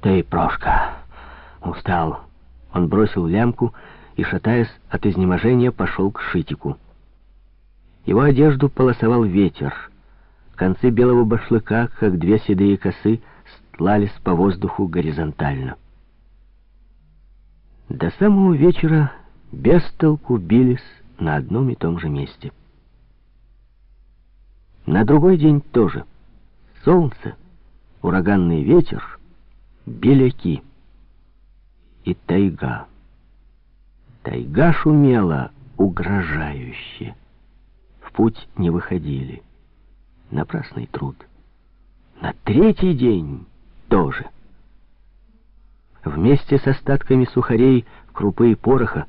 Ты, Прошка, устал. Он бросил лямку и, шатаясь от изнеможения, пошел к Шитику. Его одежду полосовал ветер. Концы белого башлыка, как две седые косы, стлались по воздуху горизонтально. До самого вечера без толку бились на одном и том же месте. На другой день тоже. Солнце, ураганный ветер, беляки и тайга. Тайга шумела угрожающе. В путь не выходили. Напрасный труд. На третий день тоже. Вместе с остатками сухарей, крупы и пороха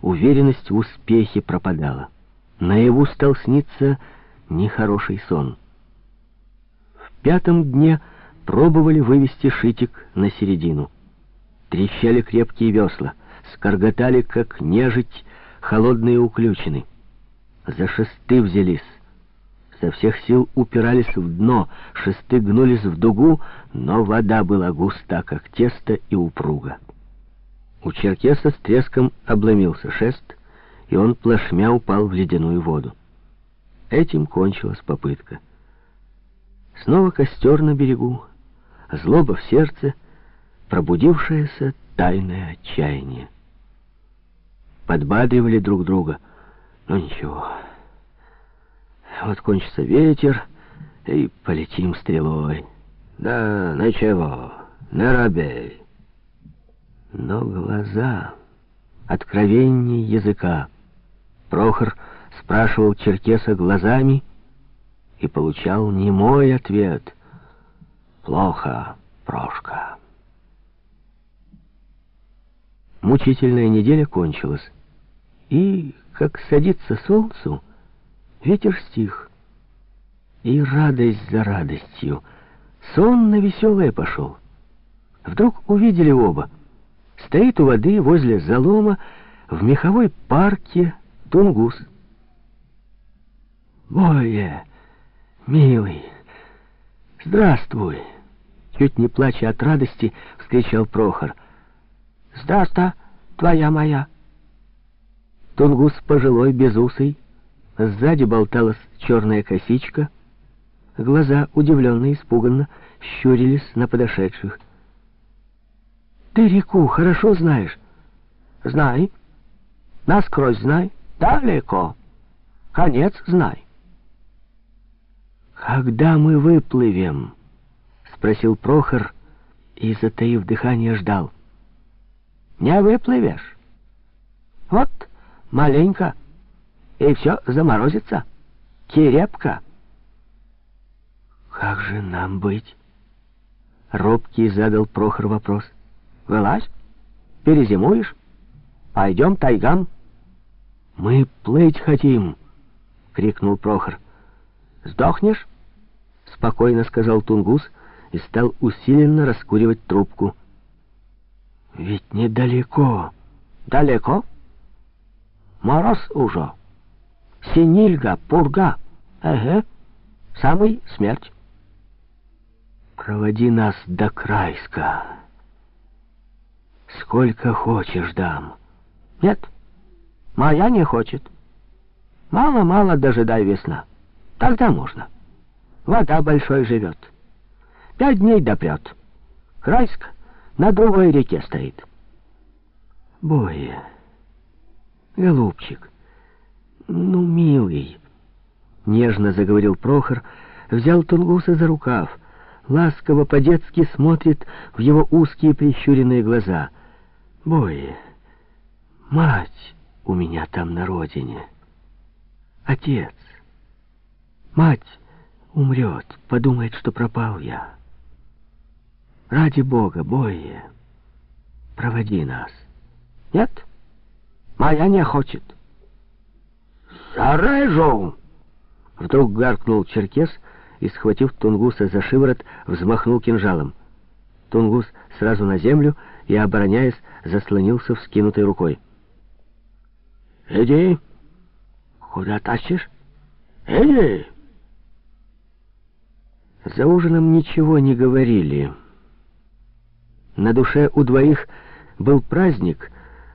уверенность в успехе пропадала. Наяву стал сниться нехороший сон. В пятом дне пробовали вывести шитик на середину. Трещали крепкие весла, скорготали, как нежить, холодные уключены. За шесты взялись. Со всех сил упирались в дно, шесты гнулись в дугу, но вода была густа, как тесто и упруга. У черкеса с треском обломился шест, и он плашмя упал в ледяную воду. Этим кончилась попытка. Снова костер на берегу, злоба в сердце, пробудившееся тайное отчаяние. Подбадривали друг друга, но ничего. Вот кончится ветер, и полетим стрелой. Да, ничего, не робей. Но глаза, откровение языка. Прохор спрашивал Черкеса глазами и получал немой ответ. «Плохо, Прошка». Мучительная неделя кончилась, и, как садится солнцу, ветер стих. И радость за радостью. Сон на веселое пошел. Вдруг увидели оба. Стоит у воды возле залома в меховой парке тунгус. «Боя, милый, здравствуй!» Чуть не плача от радости, вскричал Прохор. «Здравствуй, твоя моя!» Тунгус пожилой, безусый, сзади болталась черная косичка, глаза, удивленно и испуганно, щурились на подошедших. «Ты реку хорошо знаешь?» «Знай. Насквозь знай. Далеко. Конец знай». «Когда мы выплывем?» — спросил Прохор и, затаив дыхание, ждал. «Не выплывешь. Вот маленько, и все заморозится. Керепка». «Как же нам быть?» Робкий задал Прохор вопрос. Вылазь, перезимуешь, пойдем тайгам. Мы плыть хотим, крикнул Прохор. Сдохнешь? Спокойно сказал Тунгус и стал усиленно раскуривать трубку. Ведь недалеко. Далеко? Мороз уже. Синильга, пурга. Эге, самый смерть. Проводи нас до Крайска. Сколько хочешь дам. Нет, моя не хочет. Мало-мало дожидай весна. Тогда можно. Вода большой живет. Пять дней допрет. Крайск на другой реке стоит. Боя, голубчик, ну, милый, нежно заговорил Прохор, взял Тунгуса за рукав, ласково по-детски смотрит в его узкие прищуренные глаза — Бой, мать у меня там на родине. Отец. Мать умрет, подумает, что пропал я. Ради Бога, Бое, проводи нас. Нет? Моя не хочет. Зарежу! Вдруг гаркнул черкес и, схватив Тунгуса за шиворот, взмахнул кинжалом. Тунгус сразу на землю и, обороняясь, заслонился вскинутой рукой. «Иди! Куда тащишь? Иди!» За ужином ничего не говорили. На душе у двоих был праздник —